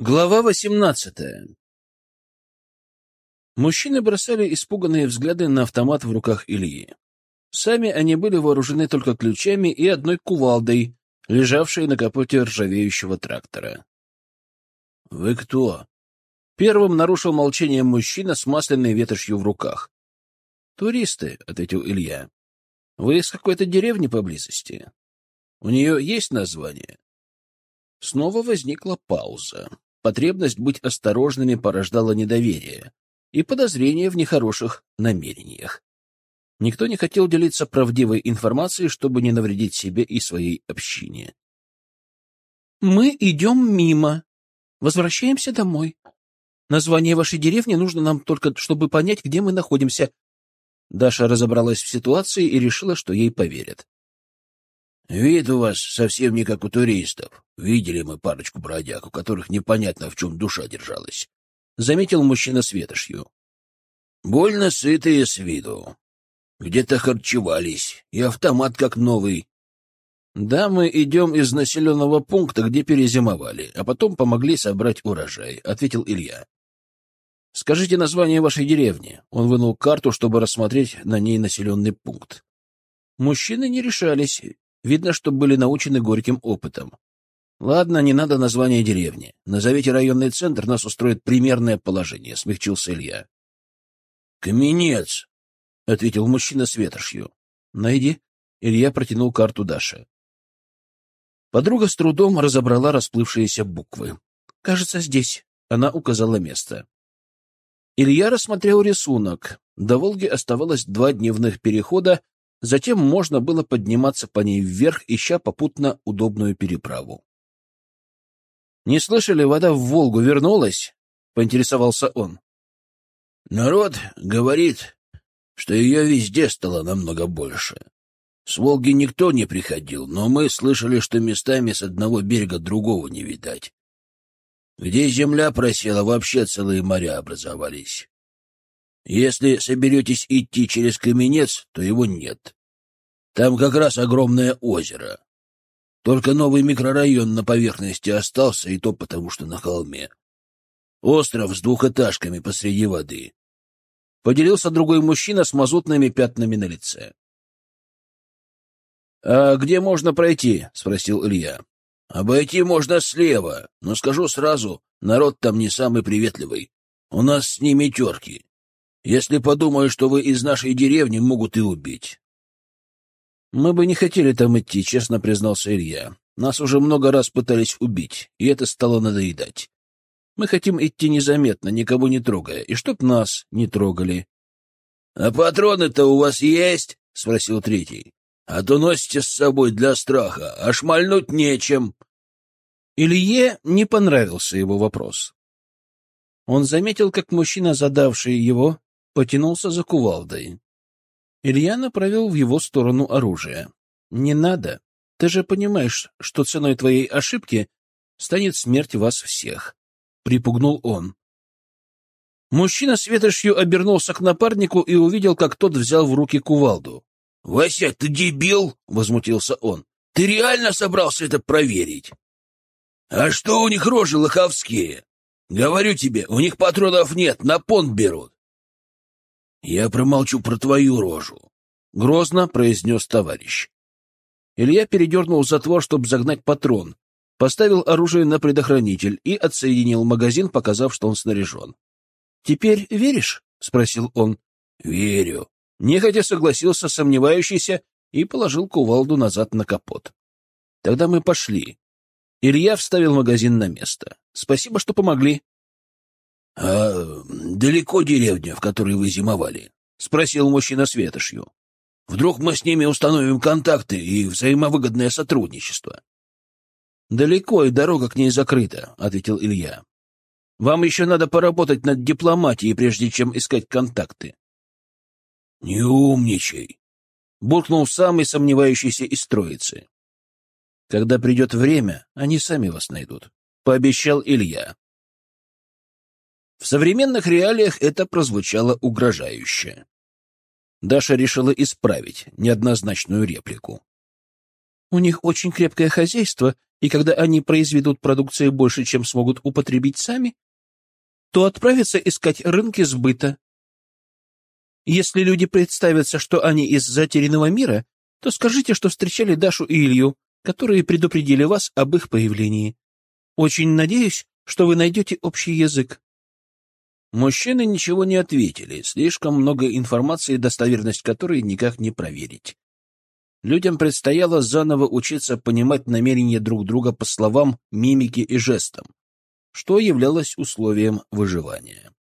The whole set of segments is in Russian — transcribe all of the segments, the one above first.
Глава восемнадцатая Мужчины бросали испуганные взгляды на автомат в руках Ильи. Сами они были вооружены только ключами и одной кувалдой, лежавшей на капоте ржавеющего трактора. — Вы кто? Первым нарушил молчание мужчина с масляной ветошью в руках. — Туристы, — ответил Илья. — Вы из какой-то деревни поблизости? У нее есть название? Снова возникла пауза. Потребность быть осторожными порождала недоверие и подозрение в нехороших намерениях. Никто не хотел делиться правдивой информацией, чтобы не навредить себе и своей общине. «Мы идем мимо. Возвращаемся домой. Название вашей деревни нужно нам только, чтобы понять, где мы находимся». Даша разобралась в ситуации и решила, что ей поверят. Вид у вас совсем не как у туристов. Видели мы парочку бродяг, у которых непонятно, в чем душа держалась. Заметил мужчина с ветошью. Больно сытые с виду. Где-то харчевались, и автомат как новый. Да, мы идем из населенного пункта, где перезимовали, а потом помогли собрать урожай, — ответил Илья. Скажите название вашей деревни. Он вынул карту, чтобы рассмотреть на ней населенный пункт. Мужчины не решались, Видно, что были научены горьким опытом. Ладно, не надо названия деревни. Назовите районный центр, нас устроит примерное положение, — смягчился Илья. — Каменец, — ответил мужчина с ветошью. — Найди. Илья протянул карту Даше. Подруга с трудом разобрала расплывшиеся буквы. — Кажется, здесь. Она указала место. Илья рассмотрел рисунок. До Волги оставалось два дневных перехода, Затем можно было подниматься по ней вверх, ища попутно удобную переправу. «Не слышали, вода в Волгу вернулась?» — поинтересовался он. «Народ говорит, что ее везде стало намного больше. С Волги никто не приходил, но мы слышали, что местами с одного берега другого не видать. Где земля просела, вообще целые моря образовались. Если соберетесь идти через Каменец, то его нет. Там как раз огромное озеро. Только новый микрорайон на поверхности остался, и то потому, что на холме. Остров с двухэтажками посреди воды. Поделился другой мужчина с мазутными пятнами на лице. — А где можно пройти? — спросил Илья. — Обойти можно слева, но скажу сразу, народ там не самый приветливый. У нас с ними терки. Если подумают, что вы из нашей деревни, могут и убить. Мы бы не хотели там идти, честно признался Илья. Нас уже много раз пытались убить, и это стало надоедать. Мы хотим идти незаметно, никого не трогая, и чтоб нас не трогали. — А патроны-то у вас есть? — спросил третий. — А то носите с собой для страха, а шмальнуть нечем. Илье не понравился его вопрос. Он заметил, как мужчина, задавший его, потянулся за кувалдой. Илья направил в его сторону оружие. «Не надо. Ты же понимаешь, что ценой твоей ошибки станет смерть вас всех», — припугнул он. Мужчина с ветошью обернулся к напарнику и увидел, как тот взял в руки кувалду. — Вася, ты дебил! — возмутился он. — Ты реально собрался это проверить? — А что у них рожи лоховские? Говорю тебе, у них патронов нет, на понт берут. «Я промолчу про твою рожу», — грозно произнес товарищ. Илья передернул затвор, чтобы загнать патрон, поставил оружие на предохранитель и отсоединил магазин, показав, что он снаряжен. «Теперь веришь?» — спросил он. «Верю». Нехотя согласился сомневающийся и положил кувалду назад на капот. «Тогда мы пошли». Илья вставил магазин на место. «Спасибо, что помогли». — А далеко деревня, в которой вы зимовали? — спросил мужчина с ветошью. — Вдруг мы с ними установим контакты и взаимовыгодное сотрудничество? — Далеко, и дорога к ней закрыта, — ответил Илья. — Вам еще надо поработать над дипломатией, прежде чем искать контакты. — Не умничай, — буркнул самый сомневающийся из троицы. — Когда придет время, они сами вас найдут, — пообещал Илья. В современных реалиях это прозвучало угрожающе. Даша решила исправить неоднозначную реплику. У них очень крепкое хозяйство, и когда они произведут продукции больше, чем смогут употребить сами, то отправятся искать рынки сбыта. Если люди представятся, что они из затерянного мира, то скажите, что встречали Дашу и Илью, которые предупредили вас об их появлении. Очень надеюсь, что вы найдете общий язык. Мужчины ничего не ответили, слишком много информации, достоверность которой никак не проверить. Людям предстояло заново учиться понимать намерения друг друга по словам, мимике и жестам, что являлось условием выживания.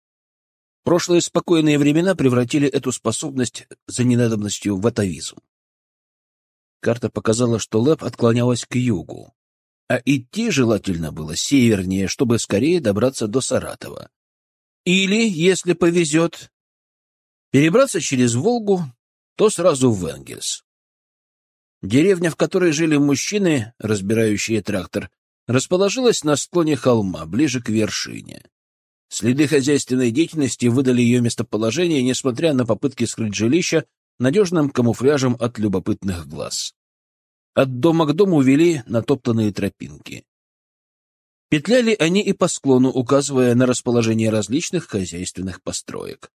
Прошлые спокойные времена превратили эту способность за ненадобностью в атовизм. Карта показала, что Лэб отклонялась к югу, а идти желательно было севернее, чтобы скорее добраться до Саратова. Или, если повезет, перебраться через Волгу, то сразу в Энгельс. Деревня, в которой жили мужчины, разбирающие трактор, расположилась на склоне холма, ближе к вершине. Следы хозяйственной деятельности выдали ее местоположение, несмотря на попытки скрыть жилище надежным камуфляжем от любопытных глаз. От дома к дому вели натоптанные тропинки. Петляли они и по склону, указывая на расположение различных хозяйственных построек.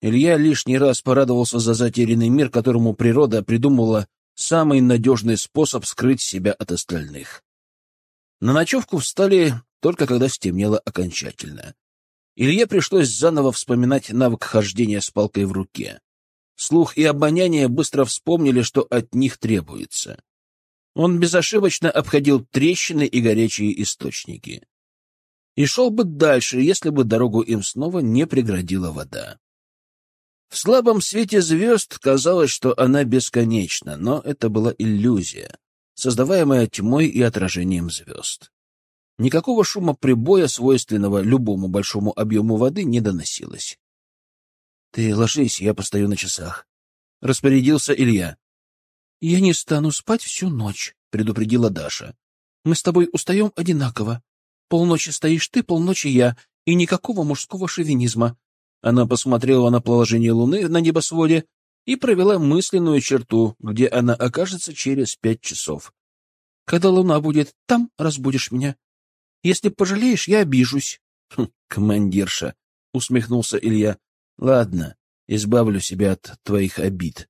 Илья лишний раз порадовался за затерянный мир, которому природа придумала самый надежный способ скрыть себя от остальных. На ночевку встали только когда стемнело окончательно. Илье пришлось заново вспоминать навык хождения с палкой в руке. Слух и обоняние быстро вспомнили, что от них требуется. Он безошибочно обходил трещины и горячие источники. И шел бы дальше, если бы дорогу им снова не преградила вода. В слабом свете звезд казалось, что она бесконечна, но это была иллюзия, создаваемая тьмой и отражением звезд. Никакого шума прибоя, свойственного любому большому объему воды, не доносилось. Ты ложись, я постою на часах. Распорядился Илья. Я не стану спать всю ночь, предупредила Даша. Мы с тобой устаем одинаково. Полночи стоишь ты, полночи я, и никакого мужского шовинизма. Она посмотрела на положение Луны на небосводе и провела мысленную черту, где она окажется через пять часов. Когда Луна будет там, разбудишь меня. Если пожалеешь, я обижусь. Хм, командирша, усмехнулся Илья. Ладно, избавлю себя от твоих обид.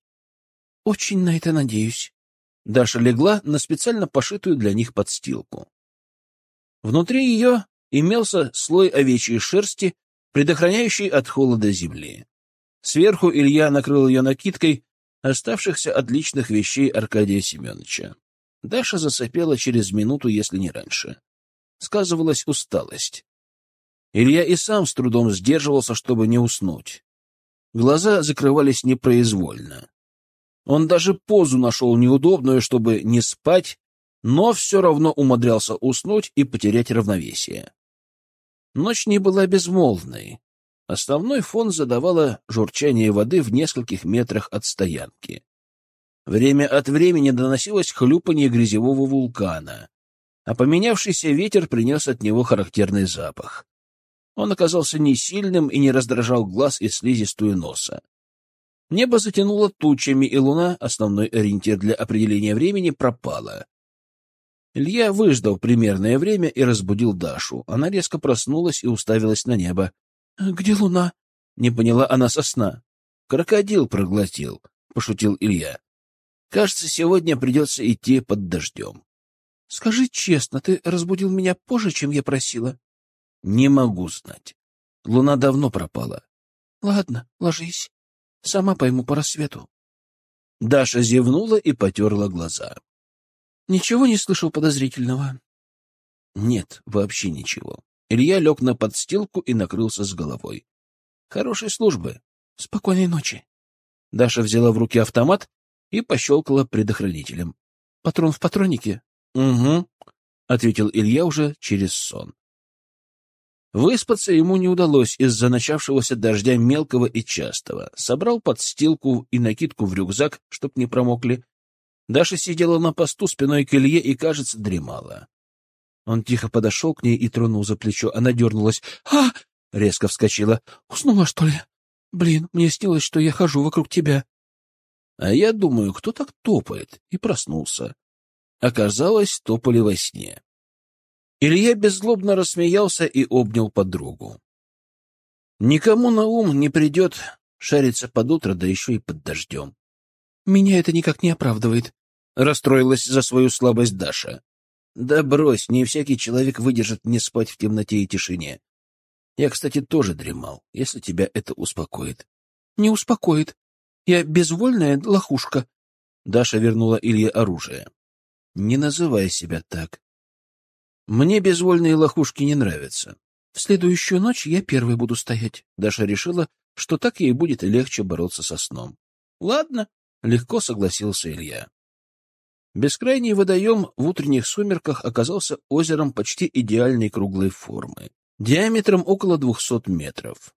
Очень на это надеюсь. Даша легла на специально пошитую для них подстилку. Внутри ее имелся слой овечьей шерсти, предохраняющий от холода земли. Сверху Илья накрыл ее накидкой оставшихся от личных вещей Аркадия Семеновича. Даша засопела через минуту, если не раньше. Сказывалась усталость. Илья и сам с трудом сдерживался, чтобы не уснуть. Глаза закрывались непроизвольно. Он даже позу нашел неудобную, чтобы не спать, но все равно умудрялся уснуть и потерять равновесие. Ночь не была безмолвной. Основной фон задавало журчание воды в нескольких метрах от стоянки. Время от времени доносилось хлюпанье грязевого вулкана, а поменявшийся ветер принес от него характерный запах. Он оказался не сильным и не раздражал глаз и слизистую носа. Небо затянуло тучами, и луна, основной ориентир для определения времени, пропала. Илья выждал примерное время и разбудил Дашу. Она резко проснулась и уставилась на небо. — Где луна? — не поняла она со сна. — Крокодил проглотил, — пошутил Илья. — Кажется, сегодня придется идти под дождем. — Скажи честно, ты разбудил меня позже, чем я просила? Не могу знать. Луна давно пропала. Ладно, ложись. Сама пойму по рассвету. Даша зевнула и потерла глаза. Ничего не слышал подозрительного? Нет, вообще ничего. Илья лег на подстилку и накрылся с головой. Хорошей службы. Спокойной ночи. Даша взяла в руки автомат и пощелкала предохранителем. Патрон в патроннике? Угу, ответил Илья уже через сон. Выспаться ему не удалось из-за начавшегося дождя мелкого и частого. Собрал подстилку и накидку в рюкзак, чтоб не промокли. Даша сидела на посту спиной к Илье и, кажется, дремала. Он тихо подошел к ней и тронул за плечо. Она дернулась. «А!» — резко вскочила. «Уснула, что ли? Блин, мне снилось, что я хожу вокруг тебя». А я думаю, кто так топает, и проснулся. Оказалось, топали во сне. Илья беззлобно рассмеялся и обнял подругу. Никому на ум не придет шариться под утро, да еще и под дождем. Меня это никак не оправдывает, — расстроилась за свою слабость Даша. Да брось, не всякий человек выдержит не спать в темноте и тишине. Я, кстати, тоже дремал, если тебя это успокоит. — Не успокоит. Я безвольная лохушка. Даша вернула Илье оружие. — Не называй себя так. Мне безвольные лохушки не нравятся. В следующую ночь я первой буду стоять. Даша решила, что так ей будет легче бороться со сном. — Ладно, — легко согласился Илья. Бескрайний водоем в утренних сумерках оказался озером почти идеальной круглой формы, диаметром около двухсот метров.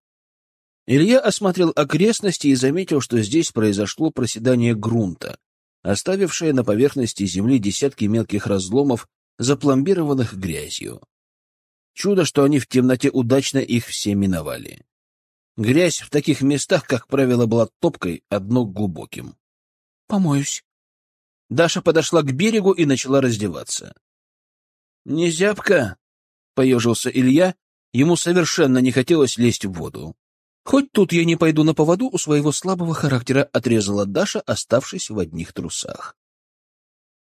Илья осмотрел окрестности и заметил, что здесь произошло проседание грунта, оставившее на поверхности земли десятки мелких разломов запломбированных грязью. Чудо, что они в темноте удачно их все миновали. Грязь в таких местах, как правило, была топкой, а дно глубоким. — Помоюсь. Даша подошла к берегу и начала раздеваться. — Не зябко, — поежился Илья. Ему совершенно не хотелось лезть в воду. — Хоть тут я не пойду на поводу у своего слабого характера, — отрезала Даша, оставшись в одних трусах.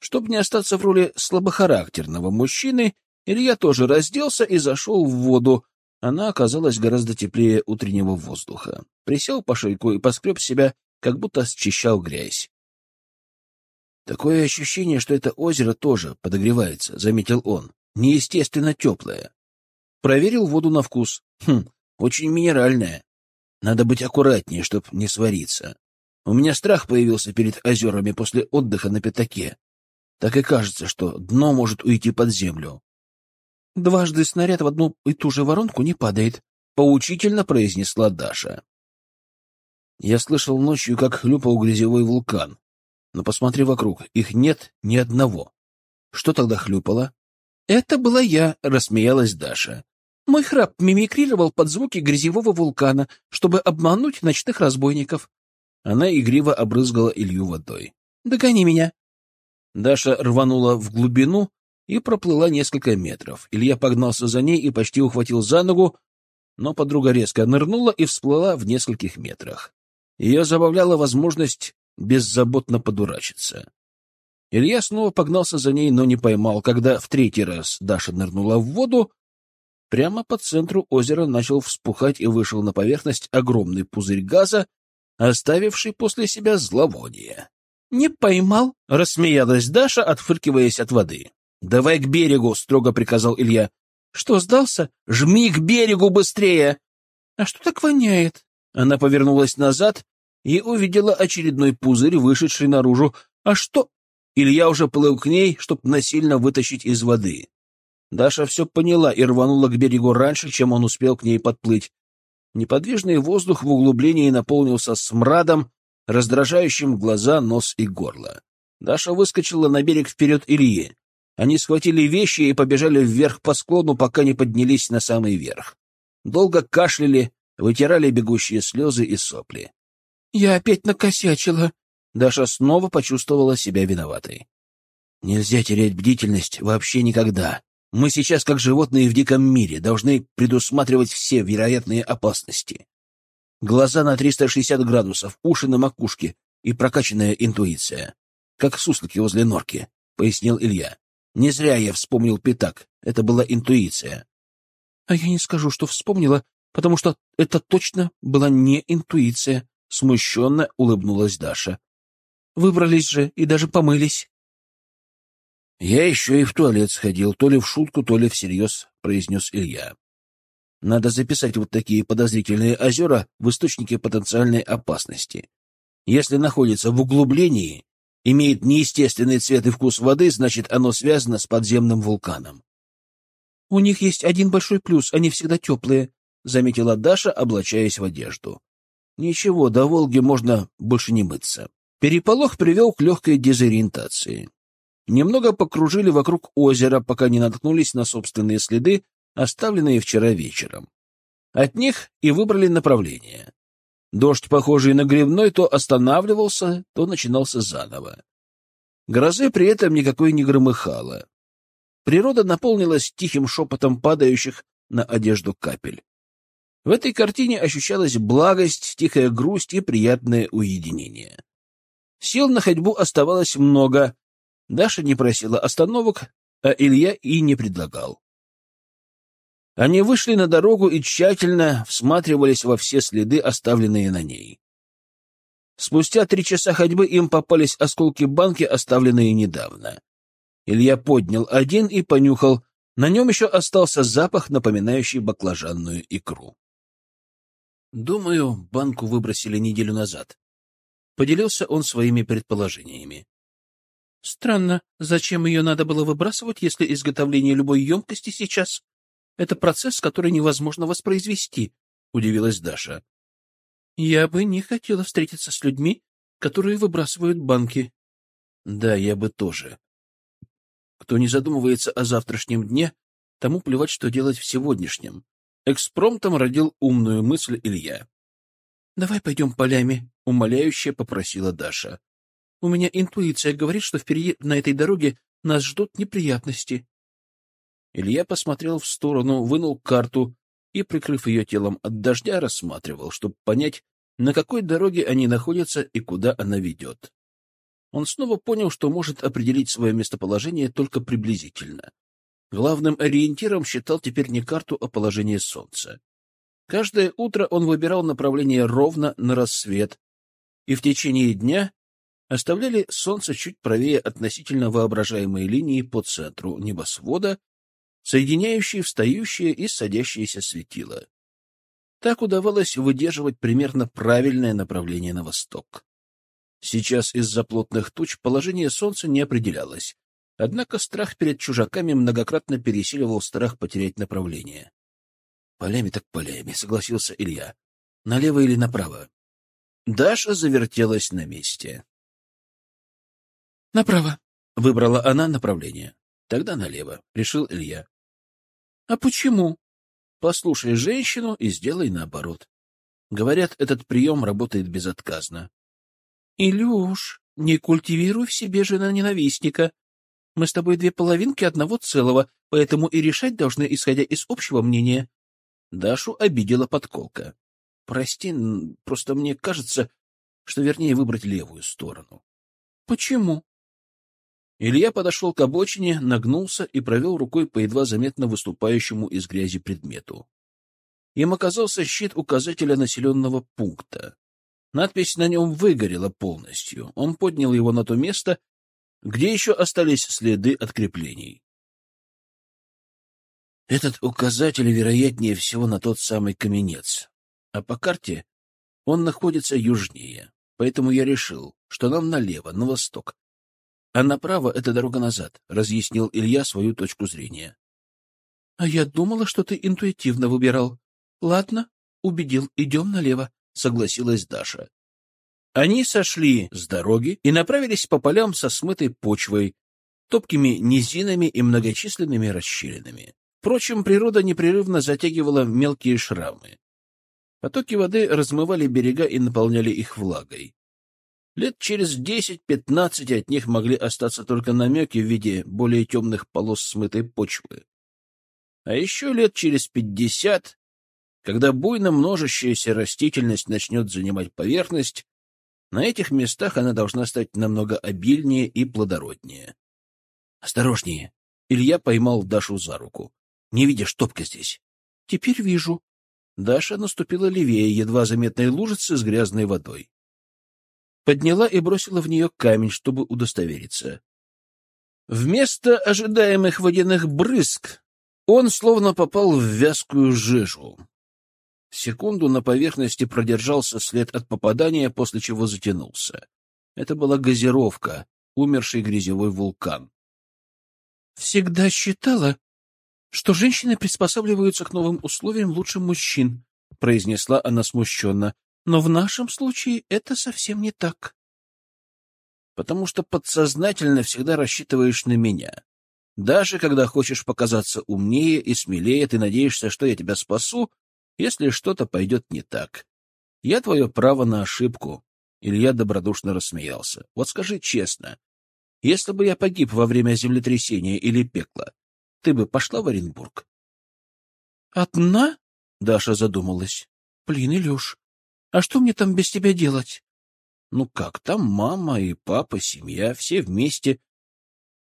Чтобы не остаться в роли слабохарактерного мужчины, Илья тоже разделся и зашел в воду. Она оказалась гораздо теплее утреннего воздуха. Присел по шейку и поскреб себя, как будто счищал грязь. «Такое ощущение, что это озеро тоже подогревается», — заметил он. «Неестественно теплое». Проверил воду на вкус. Хм, очень минеральная. Надо быть аккуратнее, чтоб не свариться. У меня страх появился перед озерами после отдыха на пятаке так и кажется, что дно может уйти под землю. «Дважды снаряд в одну и ту же воронку не падает», — поучительно произнесла Даша. Я слышал ночью, как хлюпал грязевой вулкан, но посмотри вокруг, их нет ни одного. Что тогда хлюпало? «Это была я», — рассмеялась Даша. «Мой храп мимикрировал под звуки грязевого вулкана, чтобы обмануть ночных разбойников». Она игриво обрызгала Илью водой. «Догони меня». Даша рванула в глубину и проплыла несколько метров. Илья погнался за ней и почти ухватил за ногу, но подруга резко нырнула и всплыла в нескольких метрах. Ее забавляла возможность беззаботно подурачиться. Илья снова погнался за ней, но не поймал. Когда в третий раз Даша нырнула в воду, прямо по центру озера начал вспухать и вышел на поверхность огромный пузырь газа, оставивший после себя зловоние. «Не поймал», — рассмеялась Даша, отфыркиваясь от воды. «Давай к берегу», — строго приказал Илья. «Что, сдался? Жми к берегу быстрее!» «А что так воняет?» Она повернулась назад и увидела очередной пузырь, вышедший наружу. «А что?» Илья уже плыл к ней, чтобы насильно вытащить из воды. Даша все поняла и рванула к берегу раньше, чем он успел к ней подплыть. Неподвижный воздух в углублении наполнился смрадом, раздражающим глаза, нос и горло. Даша выскочила на берег вперед Ильи. Они схватили вещи и побежали вверх по склону, пока не поднялись на самый верх. Долго кашляли, вытирали бегущие слезы и сопли. — Я опять накосячила. Даша снова почувствовала себя виноватой. — Нельзя терять бдительность вообще никогда. Мы сейчас, как животные в диком мире, должны предусматривать все вероятные опасности глаза на 360 градусов, уши на макушке и прокачанная интуиция. Как суслики возле норки, — пояснил Илья. Не зря я вспомнил пятак. Это была интуиция. — А я не скажу, что вспомнила, потому что это точно была не интуиция, — смущенно улыбнулась Даша. — Выбрались же и даже помылись. — Я еще и в туалет сходил, то ли в шутку, то ли всерьез, — произнес Илья. Надо записать вот такие подозрительные озера в источнике потенциальной опасности. Если находится в углублении, имеет неестественный цвет и вкус воды, значит, оно связано с подземным вулканом. — У них есть один большой плюс, они всегда теплые, — заметила Даша, облачаясь в одежду. — Ничего, до Волги можно больше не мыться. Переполох привел к легкой дезориентации. Немного покружили вокруг озера, пока не наткнулись на собственные следы, оставленные вчера вечером. От них и выбрали направление. Дождь, похожий на грибной, то останавливался, то начинался заново. Грозы при этом никакой не громыхало. Природа наполнилась тихим шепотом падающих на одежду капель. В этой картине ощущалась благость, тихая грусть и приятное уединение. Сил на ходьбу оставалось много. Даша не просила остановок, а Илья и не предлагал. Они вышли на дорогу и тщательно всматривались во все следы, оставленные на ней. Спустя три часа ходьбы им попались осколки банки, оставленные недавно. Илья поднял один и понюхал. На нем еще остался запах, напоминающий баклажанную икру. Думаю, банку выбросили неделю назад. Поделился он своими предположениями. Странно, зачем ее надо было выбрасывать, если изготовление любой емкости сейчас — это процесс, который невозможно воспроизвести, — удивилась Даша. Я бы не хотела встретиться с людьми, которые выбрасывают банки. Да, я бы тоже. Кто не задумывается о завтрашнем дне, тому плевать, что делать в сегодняшнем. Экспромтом родил умную мысль Илья. — Давай пойдем полями, — умоляюще попросила Даша. — У меня интуиция говорит, что впереди на этой дороге нас ждут неприятности. Илья посмотрел в сторону, вынул карту и, прикрыв ее телом от дождя, рассматривал, чтобы понять, на какой дороге они находятся и куда она ведет. Он снова понял, что может определить свое местоположение только приблизительно. Главным ориентиром считал теперь не карту, а положение Солнца. Каждое утро он выбирал направление ровно на рассвет, и в течение дня оставляли Солнце чуть правее относительно воображаемой линии по центру небосвода соединяющие встающие и садящиеся светила. Так удавалось выдерживать примерно правильное направление на восток. Сейчас из-за плотных туч положение солнца не определялось, однако страх перед чужаками многократно пересиливал страх потерять направление. — Полями так полями, — согласился Илья. — Налево или направо? Даша завертелась на месте. — Направо, — выбрала она направление. — Тогда налево, — решил Илья. А почему? Послушай женщину и сделай наоборот. Говорят, этот прием работает безотказно. Илюш, не культивируй в себе жена-ненавистника. Мы с тобой две половинки одного целого, поэтому и решать должны, исходя из общего мнения. Дашу обидела подколка. Прости, просто мне кажется, что вернее выбрать левую сторону. Почему? Илья подошел к обочине, нагнулся и провел рукой по едва заметно выступающему из грязи предмету. Им оказался щит указателя населенного пункта. Надпись на нем выгорела полностью. Он поднял его на то место, где еще остались следы от креплений. Этот указатель, вероятнее всего, на тот самый каменец. А по карте он находится южнее. Поэтому я решил, что нам налево, на восток, а направо — это дорога назад, — разъяснил Илья свою точку зрения. — А я думала, что ты интуитивно выбирал. — Ладно, убедил, идем налево, — согласилась Даша. Они сошли с дороги и направились по полям со смытой почвой, топкими низинами и многочисленными расщелинами. Впрочем, природа непрерывно затягивала мелкие шрамы. Потоки воды размывали берега и наполняли их влагой. Лет через десять-пятнадцать от них могли остаться только намеки в виде более темных полос смытой почвы. А еще лет через пятьдесят, когда буйно множащаяся растительность начнет занимать поверхность, на этих местах она должна стать намного обильнее и плодороднее. «Осторожнее!» Илья поймал Дашу за руку. «Не видишь, топка здесь?» «Теперь вижу». Даша наступила левее едва заметной лужицы с грязной водой подняла и бросила в нее камень, чтобы удостовериться. Вместо ожидаемых водяных брызг он словно попал в вязкую жижу. Секунду на поверхности продержался след от попадания, после чего затянулся. Это была газировка, умерший грязевой вулкан. «Всегда считала, что женщины приспосабливаются к новым условиям лучше мужчин», — произнесла она смущенно. Но в нашем случае это совсем не так. Потому что подсознательно всегда рассчитываешь на меня. Даже когда хочешь показаться умнее и смелее, ты надеешься, что я тебя спасу, если что-то пойдет не так. Я твое право на ошибку. Илья добродушно рассмеялся. Вот скажи честно, Если бы я погиб во время землетрясения или пекла, ты бы пошла в Оренбург? Одна? Даша задумалась. Блин, Илюш, а что мне там без тебя делать? Ну как, там мама и папа, семья, все вместе.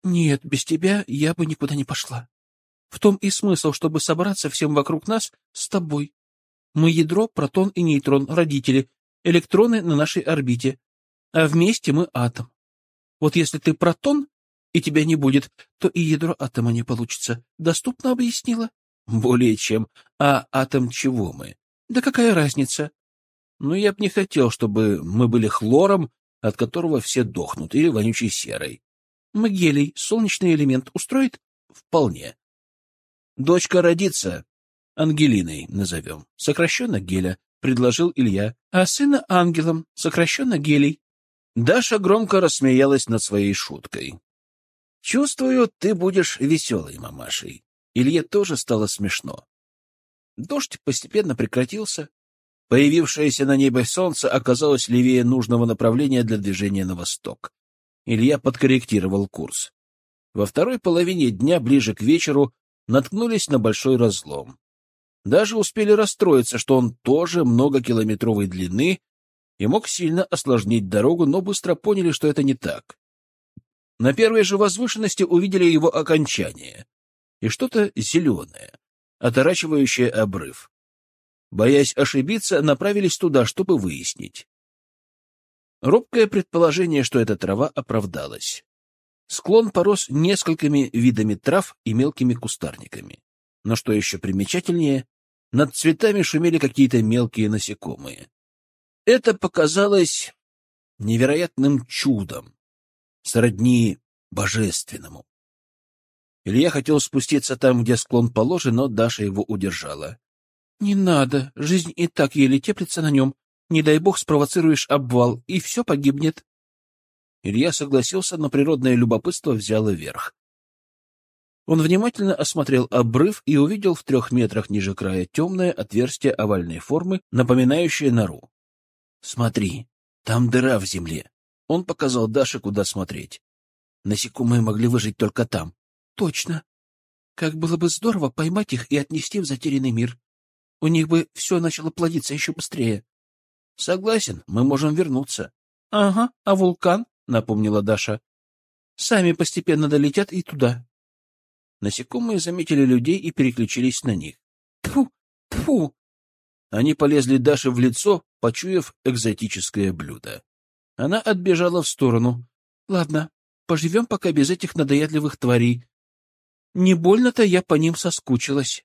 Нет, без тебя я бы никуда не пошла. В том и смысл, чтобы собраться всем вокруг нас с тобой. Мы ядро, протон и нейтрон, родители, электроны на нашей орбите, а вместе мы атом. Вот если ты протон, и тебя не будет, то и ядро атома не получится. Доступно объяснила? Более чем. А атом чего мы? Да какая разница? Но я б не хотел, чтобы мы были хлором, от которого все дохнут, или вонючей серой. Мы гелий, солнечный элемент устроит? Вполне. Дочка родится, Ангелиной назовем, сокращенно Геля, предложил Илья, а сына ангелом, сокращенно Гелий. Даша громко рассмеялась над своей шуткой. Чувствую, ты будешь веселой мамашей. Илье тоже стало смешно. Дождь постепенно прекратился, Появившееся на небе солнце оказалось левее нужного направления для движения на восток. Илья подкорректировал курс. Во второй половине дня, ближе к вечеру, наткнулись на большой разлом. Даже успели расстроиться, что он тоже многокилометровой длины и мог сильно осложнить дорогу, но быстро поняли, что это не так. На первой же возвышенности увидели его окончание и что-то зеленое, оторачивающее обрыв боясь ошибиться, направились туда, чтобы выяснить. Робкое предположение, что эта трава оправдалась. Склон порос несколькими видами трав и мелкими кустарниками. Но что еще примечательнее, над цветами шумели какие-то мелкие насекомые. Это показалось невероятным чудом, сродни божественному. Илья хотел спуститься там, где склон положен, но Даша его удержала. Не надо, жизнь и так еле теплится на нем. Не дай бог спровоцируешь обвал, и все погибнет. Илья согласился, но природное любопытство взяло верх. Он внимательно осмотрел обрыв и увидел в трех метрах ниже края темное отверстие овальной формы, напоминающее нору. — Смотри, там дыра в земле. Он показал Даше, куда смотреть. Насекомые могли выжить только там. — Точно. Как было бы здорово поймать их и отнести в затерянный мир. У них бы все начало плодиться еще быстрее. — Согласен, мы можем вернуться. — Ага, а вулкан? — напомнила Даша. — Сами постепенно долетят и туда. Насекомые заметили людей и переключились на них. Тьфу! Тьфу! Они полезли Даше в лицо, почуяв экзотическое блюдо. Она отбежала в сторону. — Ладно, поживем пока без этих надоедливых тварей. Не больно-то я по ним соскучилась.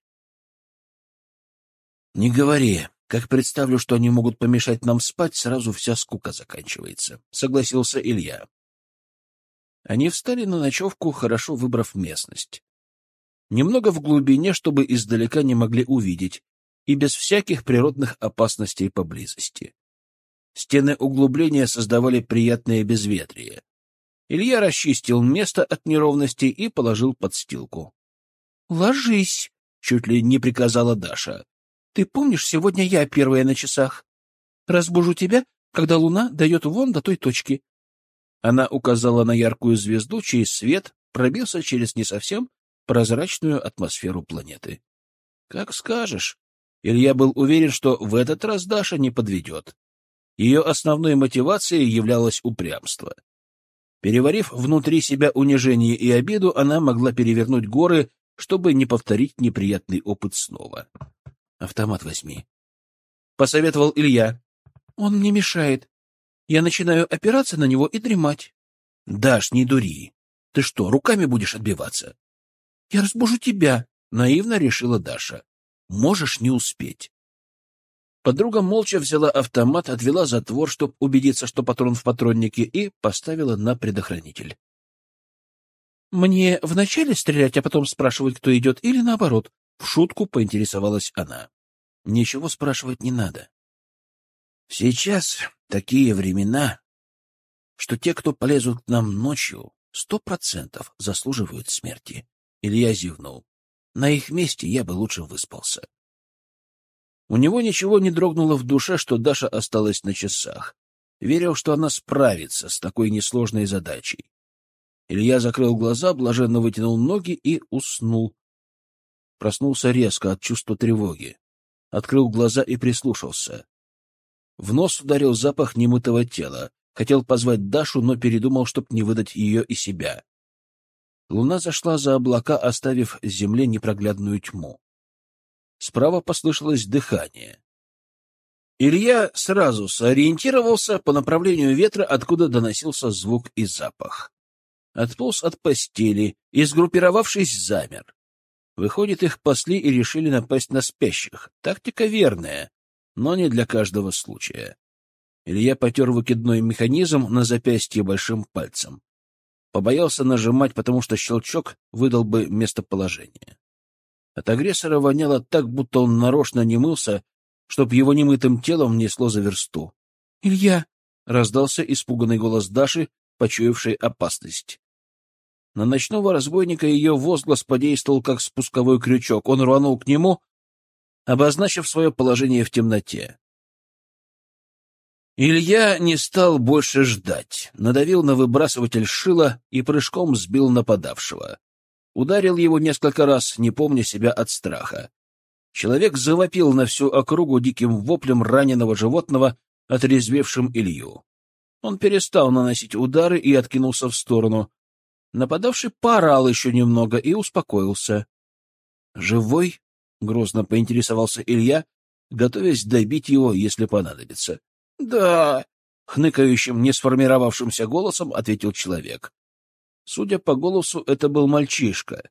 Не говори. Как представлю, что они могут помешать нам спать, сразу вся скука заканчивается, — согласился Илья. Они встали на ночевку, хорошо выбрав местность. Немного в глубине, чтобы издалека не могли увидеть, и без всяких природных опасностей поблизости. Стены углубления создавали приятное безветрие. Илья расчистил место от неровностей и положил подстилку. — Ложись, — чуть ли не приказала Даша. Ты помнишь, сегодня я первая на часах? Разбужу тебя, когда луна дает вон до той точки. Она указала на яркую звезду, чей свет пробился через не совсем прозрачную атмосферу планеты. — Как скажешь. Илья был уверен, что в этот раз Даша не подведет. Ее основной мотивацией являлось упрямство. Переварив внутри себя унижение и обиду, она могла перевернуть горы, чтобы не повторить неприятный опыт снова. Автомат возьми. Посоветовал Илья. Он мне мешает. Я начинаю опираться на него и дремать. Даш, не дури. Ты что, руками будешь отбиваться? Я разбужу тебя, наивно решила Даша. Можешь не успеть. Подруга молча взяла автомат, отвела затвор, чтобы убедиться, что патрон в патроннике, и поставила на предохранитель. «Мне вначале стрелять, а потом спрашивать, кто идет, или наоборот?» В шутку поинтересовалась она. Ничего спрашивать не надо. Сейчас такие времена, что те, кто полезут к нам ночью, сто процентов заслуживают смерти. Илья зевнул. На их месте я бы лучше выспался. У него ничего не дрогнуло в душе, что Даша осталась на часах. Верил, что она справится с такой несложной задачей. Илья закрыл глаза, блаженно вытянул ноги и уснул. Проснулся резко от чувства тревоги. Открыл глаза и прислушался. В нос ударил запах немытого тела. Хотел позвать Дашу, но передумал, чтоб не выдать ее и себя. Луна зашла за облака, оставив земле непроглядную тьму. Справа послышалось дыхание. Илья сразу сориентировался по направлению ветра, откуда доносился звук и запах. Отполз от постели и, сгруппировавшись, замер. Выходит, их пасли и решили напасть на спящих. Тактика верная, но не для каждого случая. Илья потер выкидной механизм на запястье большим пальцем. Побоялся нажимать, потому что щелчок выдал бы местоположение. От агрессора воняло так, будто он нарочно не мылся, чтоб его немытым телом несло за версту. — Илья! — раздался испуганный голос Даши, почуявшей опасность. На ночного разбойника ее возглас подействовал как спусковой крючок. Он рванул к нему, обозначив свое положение в темноте. Илья не стал больше ждать, надавил на выбрасыватель шила и прыжком сбил нападавшего. Ударил его несколько раз, не помня себя от страха. Человек завопил на всю округу диким воплем раненого животного, отрезвевшим Илью. Он перестал наносить удары и откинулся в сторону. Нападавший поорал еще немного и успокоился. «Живой?» — грозно поинтересовался Илья, готовясь добить его, если понадобится. «Да», — хныкающим, не сформировавшимся голосом ответил человек. Судя по голосу, это был мальчишка.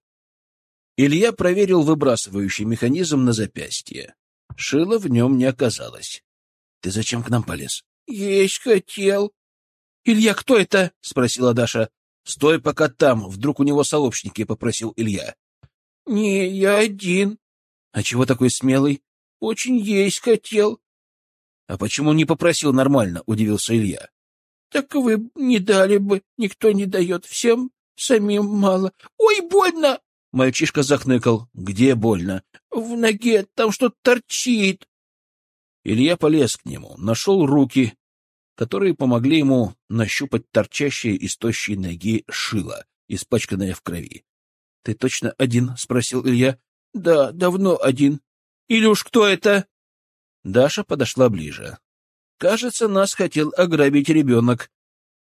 Илья проверил выбрасывающий механизм на запястье. Шила в нем не оказалось. — Ты зачем к нам полез? — Есть хотел. — Илья, кто это? — спросила Даша. — Стой пока там, вдруг у него сообщники, — попросил Илья. — Не, я один. — А чего такой смелый? — Очень есть хотел. — А почему не попросил нормально? — удивился Илья. — Так вы не дали бы, никто не дает, всем самим мало. Ой, больно! Мальчишка захныкал. — Где больно? — В ноге, там что-то торчит. Илья полез к нему, нашел руки, которые помогли ему нащупать торчащее из тощей ноги шило, испачканное в крови. — Ты точно один? — спросил Илья. — Да, давно один. — Илюш, кто это? Даша подошла ближе. Кажется, нас хотел ограбить ребенок.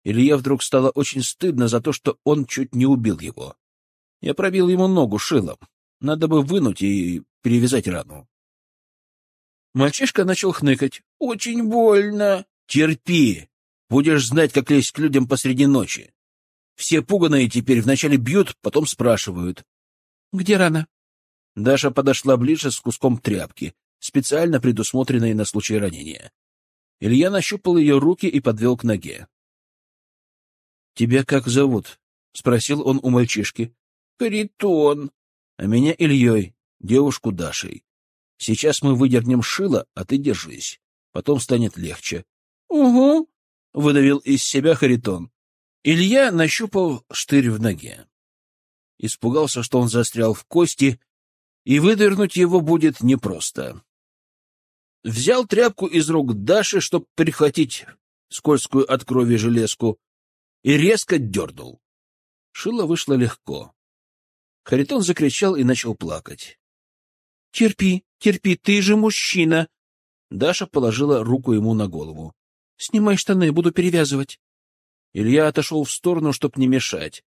Илье вдруг стало очень стыдно за то, что он чуть не убил его. Я пробил ему ногу шилом. Надо бы вынуть и перевязать рану. Мальчишка начал хныкать. — Очень больно. — Терпи. Будешь знать, как лезть к людям посреди ночи. Все пуганые теперь вначале бьют, потом спрашивают. — Где рана? Даша подошла ближе с куском тряпки, специально предусмотренной на случай ранения. Илья нащупал ее руки и подвел к ноге. — Тебя как зовут? — спросил он у мальчишки. Каритон. А меня Ильей, девушку Дашей. Сейчас мы выдернем шило, а ты держись. Потом станет легче. — Угу, — выдавил из себя Харитон. Илья нащупал штырь в ноге. Испугался, что он застрял в кости, и выдернуть его будет непросто. Взял тряпку из рук Даши, чтобы прихватить скользкую от крови железку, и резко дернул. Шило вышло легко. Харитон закричал и начал плакать. — Терпи, терпи, ты же мужчина! Даша положила руку ему на голову. — Снимай штаны, буду перевязывать. Илья отошел в сторону, чтоб не мешать.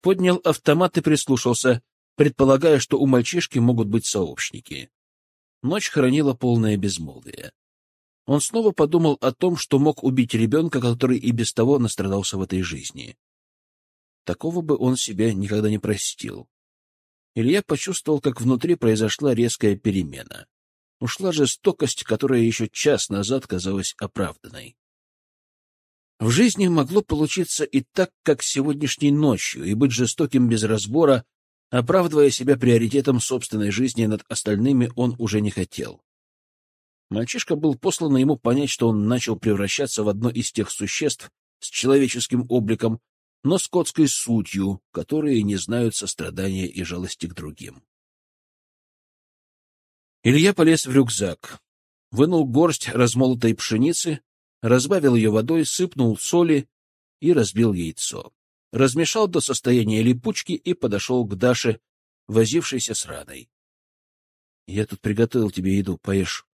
Поднял автомат и прислушался, предполагая, что у мальчишки могут быть сообщники. Ночь хранила полное безмолвие. Он снова подумал о том, что мог убить ребенка, который и без того настрадался в этой жизни. Такого бы он себе никогда не простил. Илья почувствовал, как внутри произошла резкая перемена. Ушла жестокость, которая еще час назад казалась оправданной. В жизни могло получиться и так, как сегодняшней ночью, и быть жестоким без разбора, оправдывая себя приоритетом собственной жизни над остальными он уже не хотел. Мальчишка был послан ему понять, что он начал превращаться в одно из тех существ с человеческим обликом, но скотской сутью, которые не знают сострадания и жалости к другим. Илья полез в рюкзак, вынул горсть размолотой пшеницы, разбавил ее водой, сыпнул соли и разбил яйцо. размешал до состояния липучки и подошел к Даше, возившейся с раной. — Я тут приготовил тебе еду, поешь.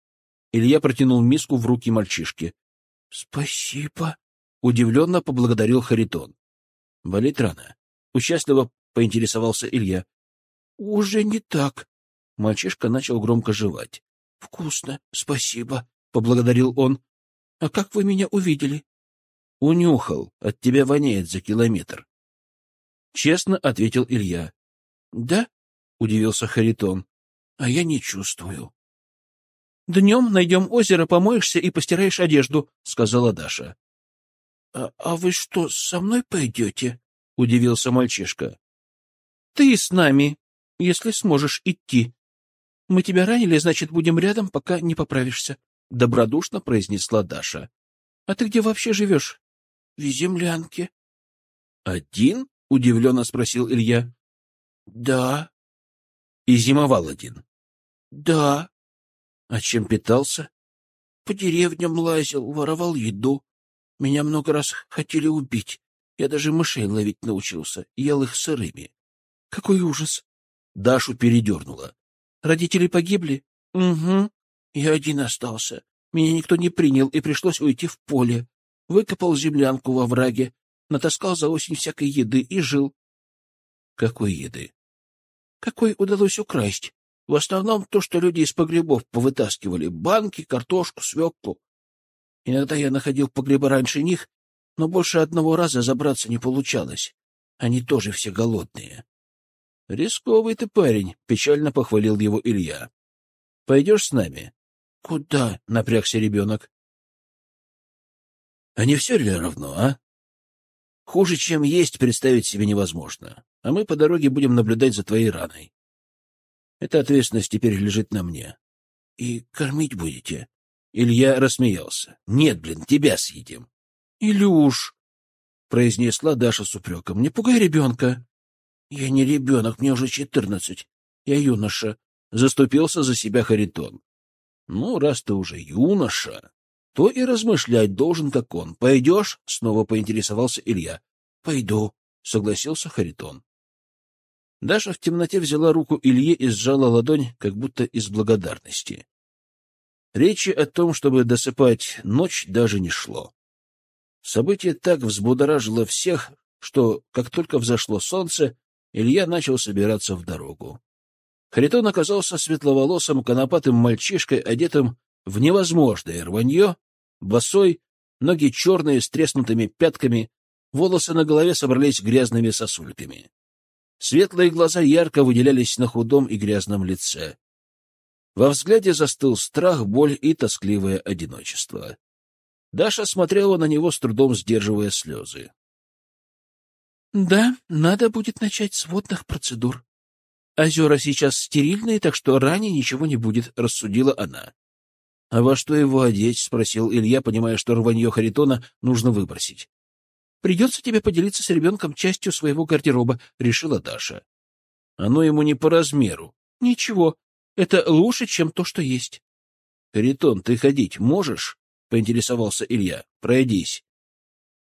Илья протянул миску в руки мальчишки. — Спасибо, — удивленно поблагодарил Харитон. — Болит рана. Участливо поинтересовался Илья. — Уже не так. Мальчишка начал громко жевать. — Вкусно, спасибо, — поблагодарил он. — А как вы меня увидели? — Унюхал. От тебя воняет за километр. Честно ответил Илья. — Да? — удивился Харитон. — А я не чувствую. — Днем найдем озеро, помоешься и постираешь одежду, — сказала Даша. А, — А вы что, со мной пойдете? — удивился мальчишка. — Ты с нами, если сможешь идти. Мы тебя ранили, значит, будем рядом, пока не поправишься, — добродушно произнесла Даша. — А ты где вообще живешь? — В землянке. — Один? — удивленно спросил Илья. — Да. — И зимовал один? — Да. — А чем питался? — По деревням лазил, воровал еду. Меня много раз хотели убить. Я даже мышей ловить научился, ел их сырыми. Какой ужас! Дашу передернула. Родители погибли? Угу. Я один остался. Меня никто не принял, и пришлось уйти в поле. Выкопал землянку во враге, натаскал за осень всякой еды и жил. Какой еды? Какой удалось украсть? В основном то, что люди из погребов повытаскивали. Банки, картошку, свеклу. Иногда я находил погреба раньше них, но больше одного раза забраться не получалось. Они тоже все голодные. — Рисковый ты парень, — печально похвалил его Илья. — Пойдешь с нами? — Куда? — напрягся ребенок. — А не все ли равно, а? Хуже, чем есть, представить себе невозможно. А мы по дороге будем наблюдать за твоей раной. Эта ответственность теперь лежит на мне. — И кормить будете? Илья рассмеялся. — Нет, блин, тебя съедим. — Илюш! — произнесла Даша с упреком. — Не пугай ребенка. — Я не ребенок, мне уже четырнадцать. Я юноша. Заступился за себя Харитон. — Ну, раз ты уже юноша, то и размышлять должен, как он. Пойдешь? — снова поинтересовался Илья. — Пойду, — согласился Харитон. Даша в темноте взяла руку Илье и сжала ладонь, как будто из благодарности. Речи о том, чтобы досыпать ночь, даже не шло. Событие так взбудоражило всех, что, как только взошло солнце, Илья начал собираться в дорогу. Харитон оказался светловолосым, конопатым мальчишкой, одетым в невозможное рванье, босой, ноги черные с треснутыми пятками, волосы на голове собрались грязными сосульками. Светлые глаза ярко выделялись на худом и грязном лице. Во взгляде застыл страх, боль и тоскливое одиночество. Даша смотрела на него с трудом, сдерживая слезы. — Да, надо будет начать с водных процедур. Озера сейчас стерильные, так что ранее ничего не будет, — рассудила она. — А во что его одеть? — спросил Илья, понимая, что рванье Харитона нужно выбросить. — Придется тебе поделиться с ребенком частью своего гардероба, — решила Даша. — Оно ему не по размеру. — Ничего, это лучше, чем то, что есть. — Харитон, ты ходить можешь? — поинтересовался Илья. — Пройдись.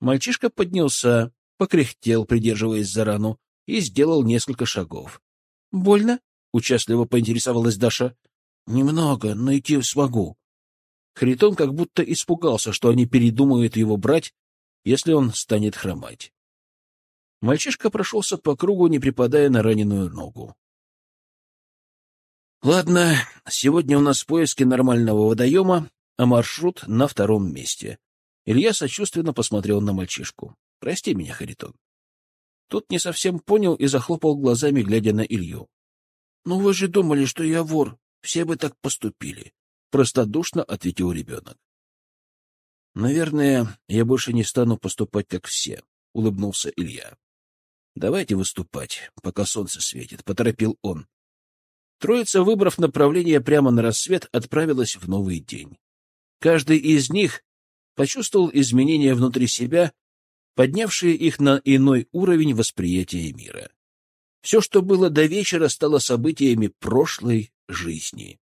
Мальчишка поднялся, покряхтел, придерживаясь за рану, и сделал несколько шагов. — Больно? — участливо поинтересовалась Даша. — Немного, но идти смогу. Харитон как будто испугался, что они передумают его брать, если он станет хромать. Мальчишка прошелся по кругу, не припадая на раненую ногу. Ладно, сегодня у нас поиски нормального водоема, а маршрут на втором месте. Илья сочувственно посмотрел на мальчишку. Прости меня, Харитон. Тот не совсем понял и захлопал глазами, глядя на Илью. — Ну вы же думали, что я вор. Все бы так поступили. Простодушно ответил ребенок. — Наверное, я больше не стану поступать, как все, — улыбнулся Илья. — Давайте выступать, пока солнце светит, — поторопил он. Троица, выбрав направление прямо на рассвет, отправилась в новый день. Каждый из них почувствовал изменения внутри себя, поднявшие их на иной уровень восприятия мира. Все, что было до вечера, стало событиями прошлой жизни.